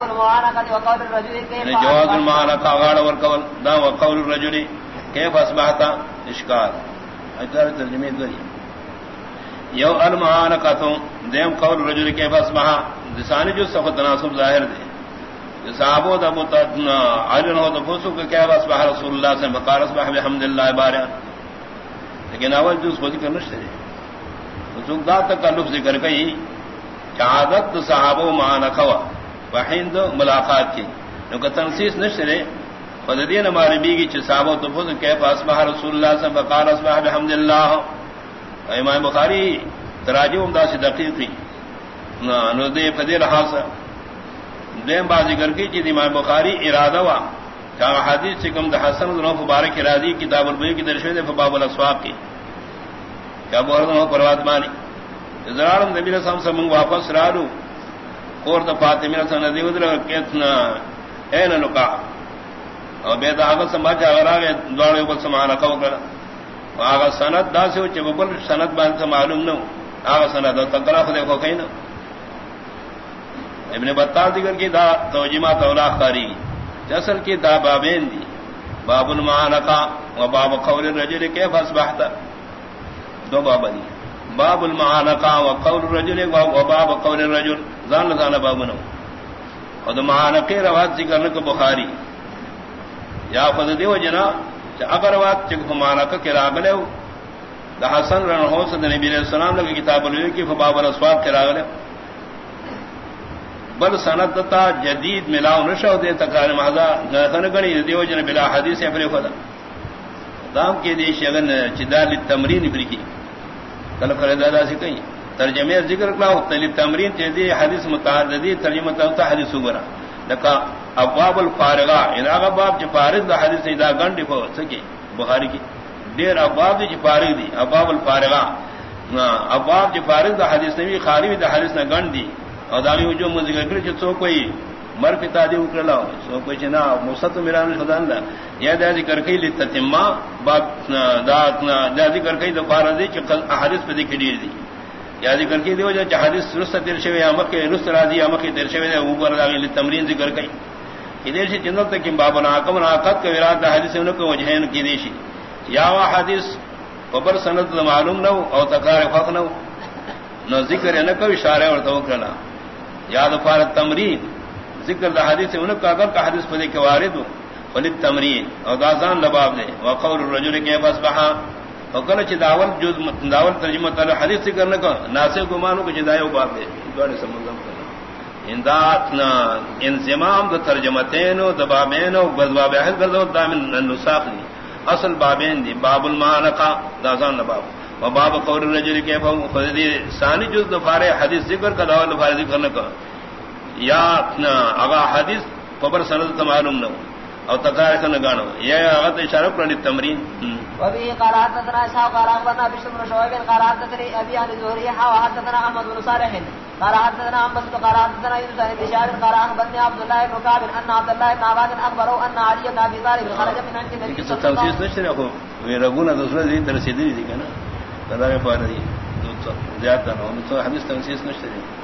یعنی جواز المعانہ کا غاڑ ورکول دا وقول الرجل کیف اصبحتا اشکار اجدار ترجمه دوری یو المعانہ کا تو دیم قول الرجل کیف اصبحا دسانی جو سخت تناسب ظاہر دے صحابو دا متعدنا عجن ہو دا فسو کہ کیف اصبح رسول اللہ سے بقار اصبح بحمدللہ باریا لیکن اول جو اس کو ذکر نشتے دے فسوک دا تکلف ذکر کئی کہ عادت صحابو معانہ خوا بہند ملاقات کی۔ تنسیس نشرے فدین ہمارے بیگی چساب و تفز کے اسبح رسول اللہ صلی اللہ سے بقار اسبح بحمد اللہ امام بخاری تراجو امدا سے دقیق تھی نو دے فدی رہا سا دیم بازی کر کی چیز امام بخاری ارادہ وا کہا حدیث سے کم حسن مبارک ارادی کتاب البئی کی درشن فباب الاسواق کی کیا بول رہا ہوں پروات مانی زرارم نبی رسام سے منگ واپس رالو کور تو فاطمہ سن ندی کتنا اور بے داغ سمجھ اگر دوڑے کو سمانا کو کر سند دا سے چ سند بان سے معلوم نہ آگا سند تکرا خود کو کہیں نہ ابن بطال دیگر کی دا توجیمہ تولا خاری جسل کی دا بابین دی۔ باب المعانقہ و باب قول الرجل کیف اصبحت۔ دو بابا دی۔ باب المعانقہ و قول الرجل و باب قول الرجل. زان لزان بابنو اور معانقی روات ذکر نہ بخاری. یا خود دیو جنا چا اگر وات چک مانک کے راگلے دا حسن رن ہو سد نبی علیہ السلام لگے کتاب الوی کی فباب الاسواب کے راگلے بل سندتا جدید ملاو نشو دے تکرار محضا نتن گنی دیو جنا بلا حدیث اپنے خدا دام کے دیش اگن چدال تمرین ابری کی کل فردا سے کہیں ترجمے ذکر کلا مختلف تمرین تیزی حدیث متعددی ترجمہ تا حدیث وغیرہ لکا ابواب الفارغہ ان ابواب جو فارغ دا حدیث اذا گنڈ کو سکی بخاری کی دیر ابواب جو فارغ دی ابواب الفارغہ ابواب جو فارغ دا حدیث نبی خالی دا حدیث نہ گنڈ دی اور داغی جو من ذکر کرے جو کوئی مر پتا دی اکر سو کوئی چنا مصط میران خدان دا یا دا ذکر کئی لتتما باب دا ذکر کئی دا فارغ دی چھ حدیث پہ دی کھڑی دی۔ یا ذکر کی دیو جو حدیث رست ترشوی یا مکہ رست راضی یا مکہ ترشوی دے اوپر لاگی تمرین ذکر کئی۔ ادھر سے جنت تک باب ناکم ناقت کے وراد حدیث ان کو وجہین کی دیشی۔ یا وا حدیث خبر سند معلوم نہ او تکرار فق نہ نہ ذکر نہ کو اشارہ اور توکلنا یاد فار تمرین ذکر دا حدیث ان کا اگر کا حدیث پدے کے وارد ہو ولی تمرین، اور دازان لباب دے وقول الرجل کے بس بہا۔ وکل چ داول جو داول ترجمہ تعالی حدیث ذکر نہ کو ناسے گمانو کو جدایو باب دے۔ دوڑے سمجھم انداتنا انزمام دو ترجمتین و دبابین و بذباب احد گردو دامن النساق دی۔ اصل بابین دی، باب المانقا دازان لباب و باب قول الرجل کے فہم خدی ثانی جز دفار حدیث ذکر کا داول دفار ذکر نہ کو یا اگا حدیث خبر سند معلوم نہ ہو او تکار کن گانو یہ اغت اشارہ کرنی تمرین۔ وبه قرات تنا شاو قرات بنا بشم رشواب قرات تری ابي عن زهري ها حدثنا احمد بن صالح۔ قرات تنا احمد بن يونس بشار قرات بن عبد الله بن كعب ان عبد الله بن عباد ان علي بن ابي طالب۔ خرج من عند النبي صلى الله عليه وسلم ترسیدی دی کنا دی۔ زیادہ تو حدیث نشره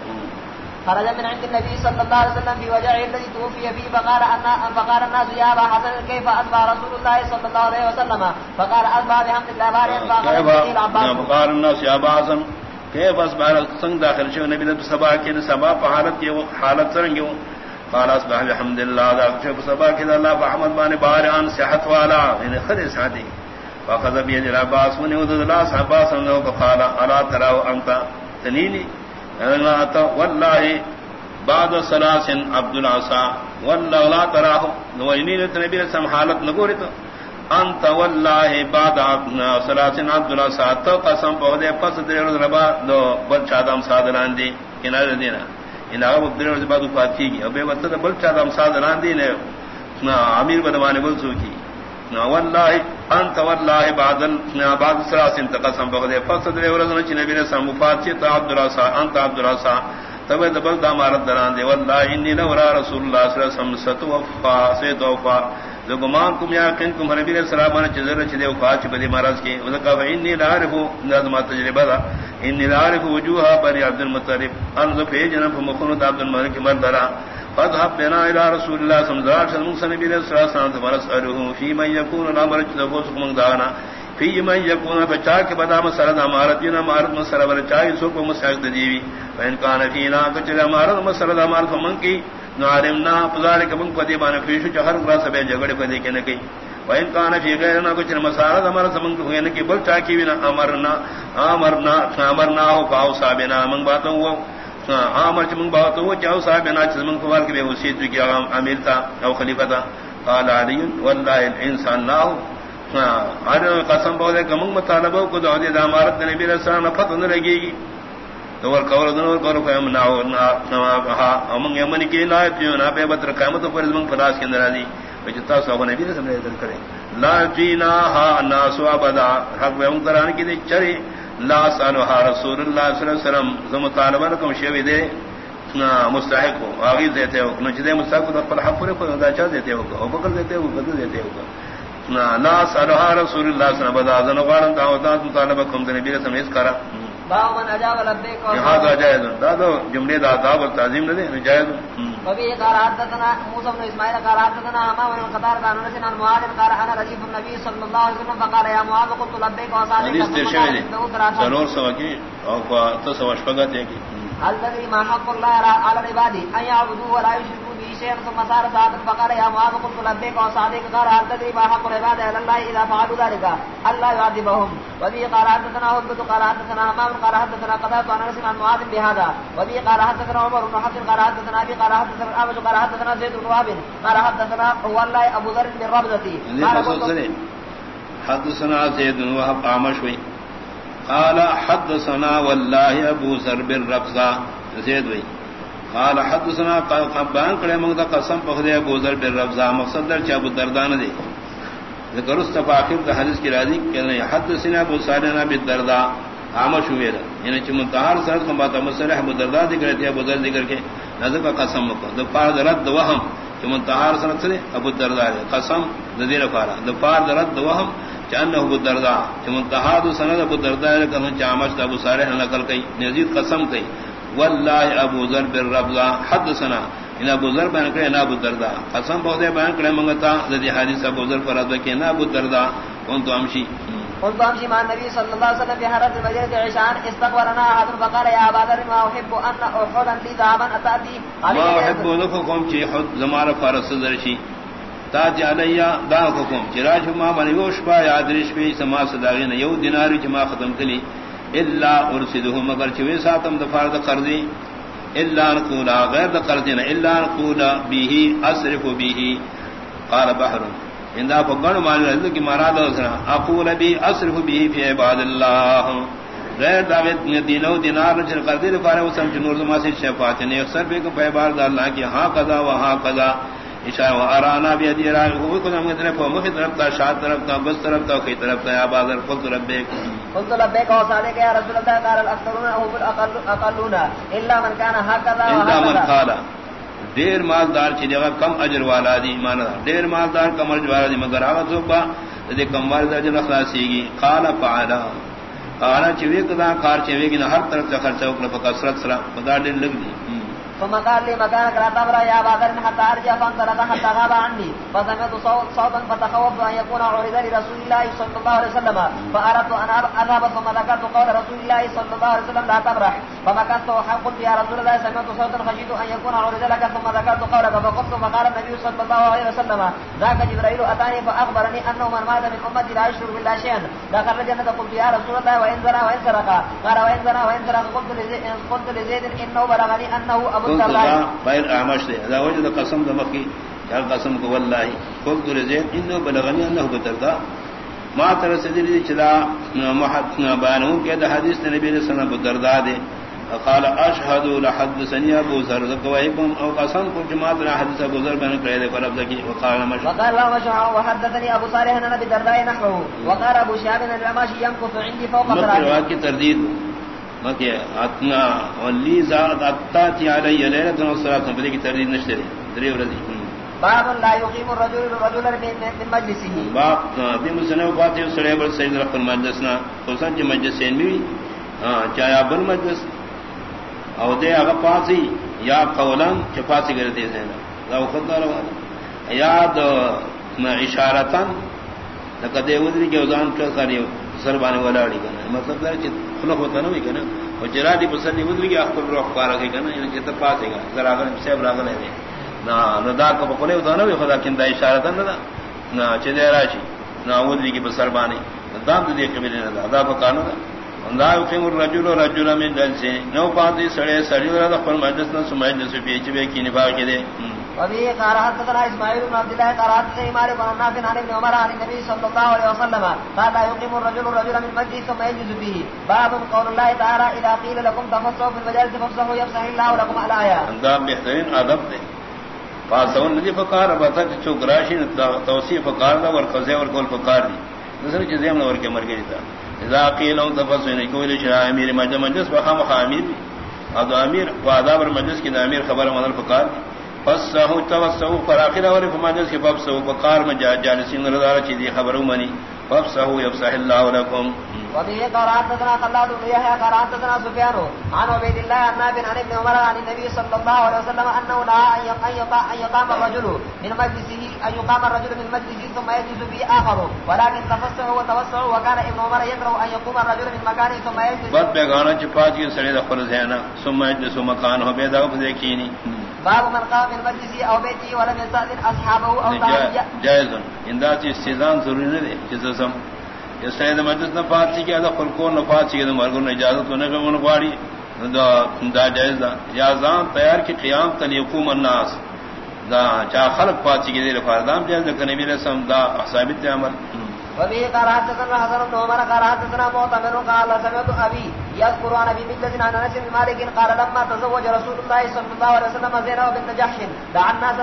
خرج من عند النبي صلى الله عليه وسلم في وجعه الذي توفي فيه فقال أن فقال الناس يا أبا حسن كيف أصبح رسول الله صلى الله عليه وسلم؟ فقال أصبح بحمد الله بارئا فقال الناس يا أبا حسن كيف أصبح سنگ داخل شو؟ نبي نبي سبا كده سبا فحالت كده حالت سرنگ قال أصبح بحمد الله داخل شو سبا كده الله فحمد باني بارئا صحت والا يعني خد سعدي فقد بيد العباس من يود الله صحبا سنگو فقال ألا تراو أنت تنيني واللہ بعد سلاسن عبد العصا واللہ لا تراہ. نوینی نبی رسم حالت نگوری تو. انت واللہ بعد سلاسن عبد العصا تو قسم پہدے پس دیر ربا دو بل چادم سادران دی. کنار دینا. ان آغا دیر ربا بعد افات کی گی. ابے وقت بل چادم سادران دی نے امیر بدوانے بل سو کی. واللہ، انت واللہ بعد بعد سلاسن تقسم بغدے فقط ورزن چ نبی نے سمفات چ عبد الرسا انت عبد الرسا تب دبل دامارت دران دے۔ واللہ، انی لورا رسول اللہ صلی اللہ علیہ وسلم ستوفا سیتوفا زگمان کم یا کم نبی علیہ السلام نے چذر چ دے وفات بدی مرض کی وذکا انی لعرف نظم تجربہ دا۔ انی لعرف وجوہ بری عبد المطلب۔ ان ذ فی جنب مخنود عبد الملک مردرا فذهب بنا الى رسول الله صلى الله عليه وسلم. سنبي صلى الله عليه وسلم فرسأله في من يكون الامر جدفوس من دانا في من يكون بچاك بدا مسرد امارتنا مارت مسرد برچاي سوق مسعد دیوی وان كان فينا كچل امارت مسرد امارت من کی نعلمنا فذلك من قدي بان فيش جهر غرا سبے جگڑ پدی کنے کی وان كان في غيرنا كچل مسرد امارت من کو کی بل چاکی بنا امرنا امرنا امرنا او قاو صابنا. من باتو عامر چمن بات وہ چاو صاحب نا چمن کو کے وصیت کی عام امیر تھا، او خلیفہ تھا۔ قال علی والله الانسان ناو ہاں، ہر قسم بولے کہ من مطالبہ کو دو دے امارت نبی رسول اللہ فتح نہ لگے گی۔ تو ور کور دنو کور کو ہم ناو نا ہا، ہم یمن کی لا جو نا بے بدر قیامت پر من فراس کے اندر دی۔ وجتا سو نبی رسول اللہ کرے۔ لا جینا ہا الناس ابدا حق وہ قران کی چرے لا سالها رسول اللہ صلی اللہ علیہ وسلم زم طالبان کم شوی دے مستحق ہو آگی دیتے ہو نچدے مستحق ہو پر حق پورے کو چاہ دیتے ہو او بکر دیتے ہو بدل دیتے ہو لا سالها رسول اللہ صلی اللہ علیہ وسلم بدا زن غارن دعوتات مطالبہ کم نبی رسول اس کرا باو من اجاب لبیک لہذا جائز دادو جملے دا دعو تعظیم نہ دے جائز وبه قال حدثنا موسى بن اسماعيل قال حدثنا امام بن قتار قال نسنا معاذ قال انا رجيب النبي صلى الله عليه وسلم فقال يا معاذ قلت لبيك وصالح حدیث ترشوی دے ضرور سوا کی؟ اور تو سوا شپگت ہے تدري ما حق الله على العباد ان يعبدوا ولا يشركوا شيئا ثم صار صادق فقال يا معاذ قلت لبيك وصادق قال هل تدري ما حق العباد على الله اذا فعلوا ذلك الا يعذبهم وبه قال حدثنا عتبة قال حدثنا امام قال حدثنا قتادة عن انس عن معاذ بهذا. وبه قال حدثنا عمر بن حفص قال حدثنا ابي قال حدثنا الابج قال حدثنا زيد بن وهب قال حدثنا هو الله ابو ذر بن ربزتي حدثنا زيد بن وهب وي قال حدثنا والله ابو ذر بن ربزا زيد وي قال حدثنا قال قبان کرے منگتا قسم پخدے ابو ذر بن ربزا مقصد در چابو دردان دے ذکر استفا آخر دا حدیث کی راضی کہنا ہے حدثنا ابو سالنا بالدردا عامش ہوئے دا یعنی چھ منتحار سرد کم باتا مصرح ابو دردا ذکر تھی ابو ذر ذکر کے نظر کا قسم مکو دفار درد وهم چھ منتحار سرد سرد ابو دردا قسم دیر فارا دفار درد وهم چانه ابو دردا چھ منتحار سند ابو دردا کہنا چھ عامش دا ابو صالح نقل کئی نزید قسم کئی والله ابو ذر بالربزا حدثنا ان ابو ذر بیان کرے ابو دردا قسم بہت بیان کرے منگتا ذی حدیث ابو ذر فرض کہ نا ابو دردا کون تو امشی قلت امشي مع النبي صلى الله عليه وسلم في حرة الفجر عشان استقبلنا احد فقال يا ابا ذر ما احب ان احدا لي ذهبا اتاتي ما احب لكم شيء حد زمار فرس درشي تاج علیا دا حکم چراج ما من یوش با یادرش سما صداغین یو دینار جما ختم کلی۔ الا ارسلہ مگر چوی ساتم دفار دا قرضی، الا نقولا، غیر دا قرضینا الا نقولا بیہی اصرف بیہی قال بحر. اندہ فقر معنی رہتا کہ مراد اسنا اقول بی اصرف بیہی فی عباد اللہ غیر دعوت دینو دینار نچر قرضی دفارے وسلم جنور زمان سے شفاعت نے اکثر بے کہ عباد اللہ کی ہاں قضا و ہاں قضا. اشارہ ارانا بھی ادی راہ کو کو ہم طرف مخ طرف تا شاد طرف تا بس طرف تا کی طرف تا بازار قلت ربک قلت لبیک و صادق یا رسول اللہ قال الاكثرون هو الاقل اقلون الا من كان هكذا الا من قال. دیر مالدار چھ جگہ کم اجر والا دی ایمان دیر مالدار کم اجر والا دی مگر آغا صبح دے کم مال دا جن اخلاصی گی قال فعلا. قال چوی کدا کار چوی گی ہر طرف سے خرچہ اکنا فکسرت سرا خدا دل لگ دی. ثم قال لي مكانك لا تبرا يا بادر حتى ارجع فانطلق حتى غاب عني. فسمعت صوت صوتا فتخوفت ان يكون عرض لرسول الله صلى الله عليه وسلم. فاردت ان اذهب ثم ذكرت قول رسول الله صلى الله عليه وسلم لا تبرح فمكثت قلت يا رسول الله. سمعت صوتا خشيت ان يكون عرض لك ثم ذكرت قولك. فقلت فقال النبي صلى الله عليه وسلم، ذاك جبريل اتاني فاخبرني انه من مات من امتي لا يشرك بالله شيئا. دخل الجنه قلت يا رسول الله وان زنا وان سرق قال وان زنا وان سرق قلت لزيد انه بلغني انه ابو دے۔ قسم دا مکی۔ چال قسم کو واللہ۔ قلت رزید انہو بلغنی انہو بتردا ما ترسدی دی چلا محد بیانوں کہ دا حدیث نبی السلام بتردا دے۔ قال اشهد لحدثني ابو ذر۔ ذكويكم او قسم کو جماعت نے حدیث ابو ذر بن کرے پر افضل کی وقال مش وقال لا مش وحدثني ابو صالح ان ابي نحوه۔ وقال ابو شهاب ان الرماشي يمكث عندي فوق ذراعي کی تردید۔ مکہ اتنا ولی زاد اتا تی علی لیلۃ الصلاۃ بدی کی تردید نشتے دری ورزی. باب لا يقيم الرجل الرجل من مجلسه. باب بھی مسنو بات ہے سڑے بل سید مجلس ہاں او دے اگا پاسی یا قولن چپاسی کرے دے دینا دا خود نہ روا یا دو اشارتن کدے ودری کے وزان کا کاری سربانے والا ڈی کنا مطلب ہے کہ خلق ہوتا نہ ہوئی کنا اور جرادی پسندی ودری کے اخبر روح پارا کے کنا یعنی کہ تپاسے گا ذرا اگر سیب راگل ہے نہ ندا کا بکنے ہوتا نہ خدا کندا اشارتن نہ نہ چدے راشی، نہ ودری کی بسربانے دام دے کے میرے نہ ادا پکانا اندا کہ رجل رجل من جلسے نو پاتی سڑے، سڑی ورا پر مجلس نہ سمجھ نہ سو بیچ بے کی نبا کے دے۔ وبه قرات ترى اسماعيل بن عبد الله قرات امام بن نافع عن ابن عمر عن النبي صلى الله عليه وسلم قال لا يقيم الرجل الرجل من مجلس ثم يجلس فيه. باب قول الله تعالى اذا قيل لكم تفسحوا في المجالس فافسحوا يفسح الله لكم على الايه اندام بہترین ادب دے پاسون ندی جی فقار بتا چوک راشی توصیف فقار دا ور قضے ور کول فقار دی. دوسری چیزیں ہم ور کے مر گئی تھا. اذا قيل لهم تفسحوا ان یعنی کوئی شرع امیر مجلس بخام امیر ادو امیر واداب مجلس کی امیر خبر مدل فقار دی. فسحو توسحو فراخر اور فمانس کے فسحو فقار میں جالسین رضا چیزی خبروں منی. فسحو يفسح الله لكم وبه قرات تنا خلاد بن يحيى قرات تنا سفيان عن عبيد الله عن نافع عن ابن عمر عن النبي صلى الله عليه وسلم انه لا ان يقام الرجل من مجلسه ان يقام الرجل من مجلسه ثم يجلس به اخر ولكن تفسحوا وتوسعوا وكان ابن عمر يكره ان يقوم الرجل من مكانه ثم يجلس بد بیگانہ چپا کی سڑے دخل ہے نا ثم يجلس بے دغ دیکھینی باب من قام من مجلسه او بيته ولم يستاذن اصحابه او جائز اندا چ استئذان ضروری نہیں ہے جزم یہ سید مجلس نہ پاتی کیا دا خلقو نہ پاتی کیا مرگو نے اجازت نہ کہ من غواڑی دا دا جائز دا یا زان تیار کی قیام تل یقوم الناس. دا چا خلق پاتی کی دے فردام جائز کہ نبی رسم دا ثابت عمل. وبه قرات تنا حضر بن عمر قرات تنا معتمر قال سمعت ابي يذكر عن ابي بن عن انس بن مالك قال لما تزوج رسول الله صلى الله عليه وسلم زينب بنت جحش دعا الناس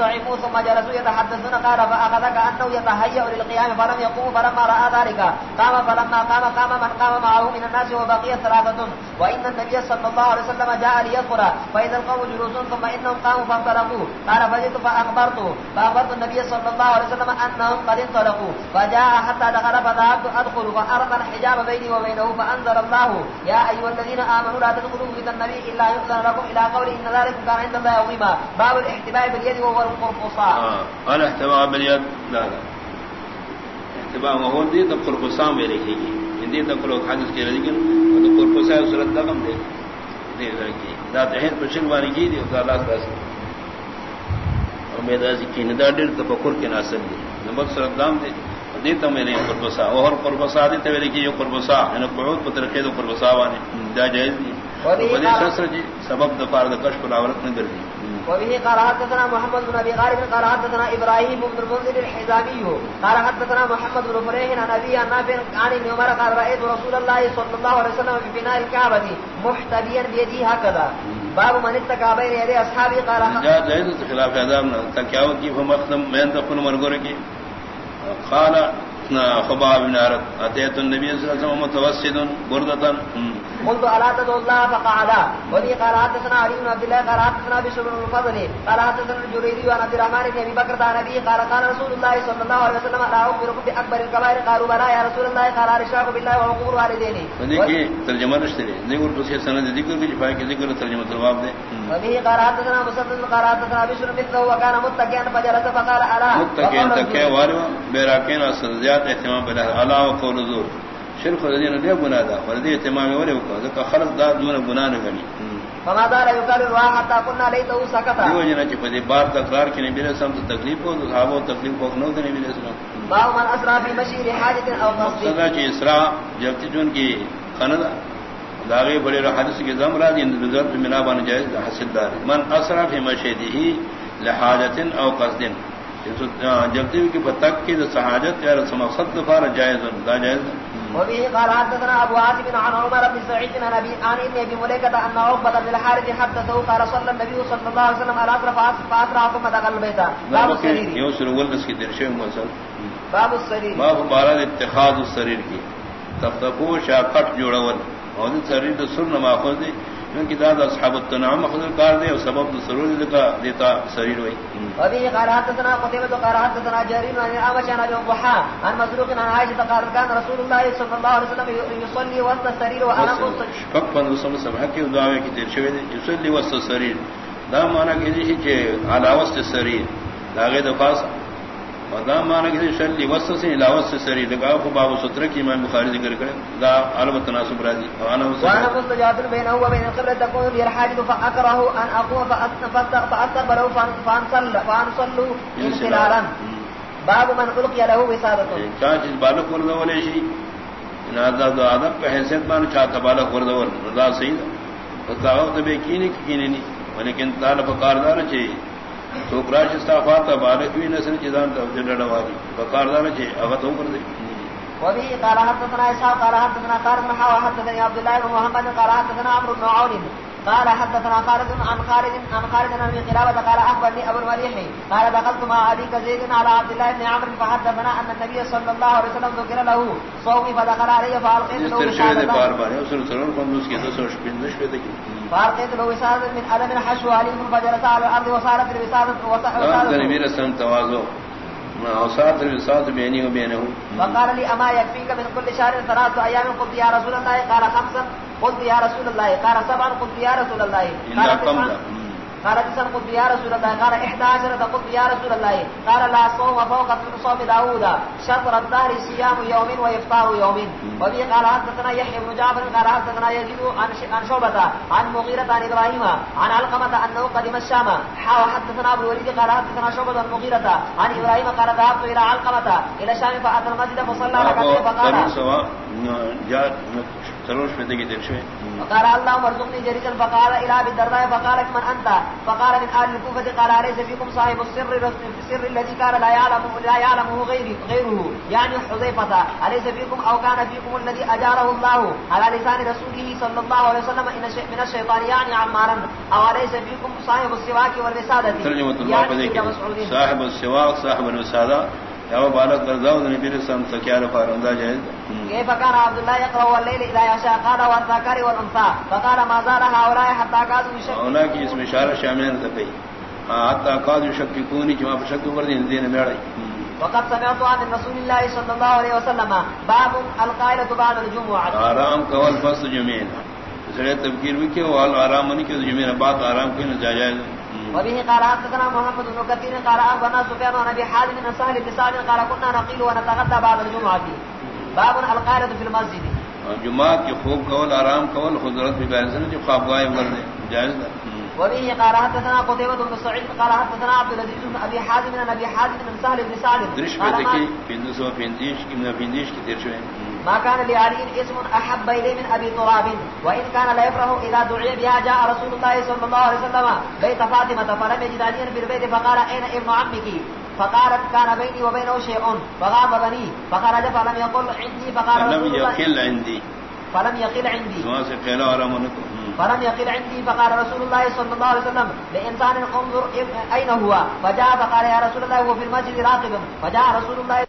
طعموا ثم جلسوا يتحدثون قال فاخذ كانه يتهيا للقيام فلم يقوم فلما راى ذلك قام فلما قام قام من قام معه من الناس وبقي ثلاثه وان النبي صلى الله عليه وسلم جاء ليذكر فاذا القوم جلوس ثم انهم قاموا فانطلقوا قال فجئت فاخبرت فاخبرت النبي صلى الله عليه وسلم انهم قد انطلقوا فجاء حتى دخل فذهبت ادخل فارض الحجاب بيني وبينه فانزل الله يا ايها الذين امنوا لا تدخلوا بيت النبي الا يؤذن لكم الى قول ان ذلك كان عند الله عظيما. باب الاحتباء باليد وهو القرقصاء. اه الاحتباء باليد. لا لا. احتباء وهو دي القرقصاء میں لکھی گئی ہندی تک لوگ حدیث کے لیکن تو قرقصاء صورت رقم دے دے رکھی ذات ہے پرشن والی کی دی اللہ تعالی امید ہے کہ ندا ڈر تفکر کے ناصر دی نمبر صورت دام دے دیتا میں نے قربسا اور قربسا دیتا میرے کی جو قربسا یعنی قعود پتر کے دو قربسا وانے دا جائز دی ودی شسر جی سبب دفار دا کشف العورت نگر دی۔ وبه قال حدثنا محمد بن ابي غالب قال حدثنا ابراهيم بن المنذر الحزامي قال حدثنا محمد بن فريح عن ابي نافع عن ابن عمر قال رايت رسول الله صلى الله عليه وسلم في بناء الكعبه محتبيا بيده هكذا باب من اتقى بين يدي اصحابه قال جاء جائز خلاف اداب تکیاوت کی فمختم میں تکن مرغور کی قال خباب بن عرب. اتيت النبي صلى الله عليه وسلم متوسدا بردة قلت الا تدعو الله؟ فقعد ولي قال حدثنا علي بن عبد الله قال حدثنا بشر بن الفضل قال حدثنا الجريري عن عبد الرحمن بن ابي بكر عن ابي قال قال رسول الله صلى الله عليه وسلم لا اخبركم باكبر الكبائر. قالوا بلى يا رسول الله. قال ارشاك بالله وعقوق والدين دیکھیے ترجمہ رشتے ذکر تو سے سند ذکر کی جفا کے ذکر ترجمہ جواب دے وبه قال حدثنا مسدد قال حدثنا بشر مثله وكان متكئا فجلس فقال الا متكئا تكئ وارو بیراکین اصل زیاد اہتمام بلا الا وقول زور شرف الذين دي گناہ دا وردی اہتمام ولے کو ذکر خلق دا دون گناہ نہ گنی فما دار يقال الوا حتى كنا ليته سكت دیو جنا چ پدی بار تکرار کنے میرے سم تو تکلیف ہو صحابہ تکلیف کو نو دنے میرے سلام باب من اسرا في مشي حاجه او قصد سدا چ اسرا جب جون کی خندا داغے بڑے حدیث کے زمرہ دین بزرگ منا بن جائز حاصل دار. من اسرا في مشیدہ لحاجت او قصد. جب دیو کی بتک کی سہاجت یا مقصد فار جائز دا جائز وبه قال حدثنا ابو عاصم عن عمر بن سعيد عن ابي عن ابي مليكه ان عقبه بن الحارث حدثه قال صلى النبي صلى الله عليه وسلم على اطراف فاسرع ثم دخل البيت. باب السرير. یو سر ول اس کی درشے مسل باب السرير. باب بارد اتخاذ السرير کی تب تکو شاقت جوڑول اور سریر سر نہ ماخذ دی کیونکہ دادا اصحاب التنعم ماخذ کار دے اور سبب سرور دیتا دیتا سریر وئی. وبه قال حدثنا قتيبة قال حدثنا جرير عن الأعمش عن أبي الضحى عن مسروق عن عائشة قال كان رسول الله صلى الله عليه وسلم يصلي وسط السرير وأنا قلت فقط رسول الله صلى الله عليه وسلم يصلي وسط السرير. دا مانا کہ چھے علاوست سری داغے دفاس دا مانا کہ دیشی شلی وست سے سری لگا خو باب ستر کی امام بخاری ذکر کرے دا علم تناسب راضی وانا مستجاد بینه و بین القبلة تكون لي الحاجة فأكره أن أقوم فأستقبله فأنصلوا انسلالا باب من ألقي له وسادته چاہ چیز بالک وردولے شی دا دا عدب پہ حیثیت مانا چاہتا بالک وردول رضا سید فتاوہ تبے کینی کینی نہیں لیکن تال بکاردار چاہیے۔ تو کراش استافات بالک بھی نسل چیزان ڈڑواری بکاردار چاہیے اگر تو کر دے۔ وبه قال حدثنا اسحاق قال حدثنا قال بن حوا حدثني عبد الله بن محمد قال حدثنا عمرو بن عون قال حدثنا خالد عن خالد عن خالد بن ابي قلابه قال اخبرني ابو المليح قال دخلت مع ابي كزيد على عبد الله بن عمرو فحدثنا ان النبي صلى الله عليه وسلم ذكر له صومي فدخل علي فالقيت له فالقيت له وسادة من ألم الحشو عليه فجلس على الأرض وصارت الوسادة وصارت اوساط الوساط بيني وبينه. وقال لي اما يكفيك من كل شهر ثلاث ايام قلت يا رسول الله قال خمسا قلت يا رسول الله قال سبعا قلت يا رسول الله قال قال تسن قلت يا رسول الله. قال احدى عشرة قلت يا رسول الله. قال لا، صوم فوق صوم داود. شطر الدهر صيام يوم ويفطار يوم. وبه قال حدثنا يحيى بن جعفر، قال حدثنا يزيد عن شعبة، عن مغيرة عن إبراهيم، عن علقمة أنه قدم الشام حاو حدثنا أبو الوليد، قال حدثنا شعبة عن مغيرة عن إبراهيم، قال ذهبت إلى علقمة، إلى الشام فأتى المسجد فصلى ركعتين، فقال سروش میں دیکھیے دل شوئے۔ فقال اللهم ارزقني جريجا فقال الى ابي الدرداء فقالت من انت فقال من اهل الكوفه قال ليس فيكم صاحب السر السر الذي كان لا يعلم لا يعلمه غيره غيره يعني حذيفه اليس فيكم او كان فيكم الذي اجاره الله على لسان رسوله صلى الله عليه وسلم ان من الشيطان يعني عمارا او اليس فيكم صاحب السواك والرساله ترجمه الله صاحب السواك صاحب الرساله یا بالک گرداؤ نبی رسم سکیار فارندا جائز. كيف كان عبد الله يقرا الليل اذا يشاء قال والذكر والانثى؟ فقال ما زال هؤلاء حتى هؤلاء کی اس میں اشارہ شامل ہے کہ حتى فشكوا بردين دين میڑے وقد سمعت عن رسول الله صلى الله عليه وسلم باب القائلة بعد الجمعة. آرام تبکیر بھی کہ وہ آرام نہیں کہ جمعین بات آرام کوئی نہ جائز وبه قال حدثنا محمد بن كثير قال أخبرنا سفيان عن أبي حازم بن سهل بن سعد قال كنا نقيل ونتغدى بعد الجمعة. باب القائلة في المسجد. جمعة کی خوب قول آرام قول حضرت بھی جائز ہے جو خواب گائے ورنے جائز ہے۔ وبه قال حدثنا قتيبة بن سعيد قال حدثنا عبد العزيز بن ابي حازم بن ابي حازم بن سهل بن سعد درش پہ دیکھی بندس و بندیش کی من بندیش کی درش ہے ما كان لعلي اسم احب اليه من ابي تراب. وان كان لا يفرح اذا دعي بها جاء رسول الله صلى الله عليه وسلم. بيت فاطمه فلم يجد عليا في البيت فقال اين ابن عمك؟ فقالت كان بيني وبينه شيء. فغاب بني فخرج فلم يقل عندي فقال فلم يقل عندي. فلم يقل عندي. فلم يقل عندي فقال رسول الله صلى الله عليه وسلم لإنسان انظر أين هو؟ فجاء فقال يا رسول الله هو في المسجد راقب. فجاء رسول الله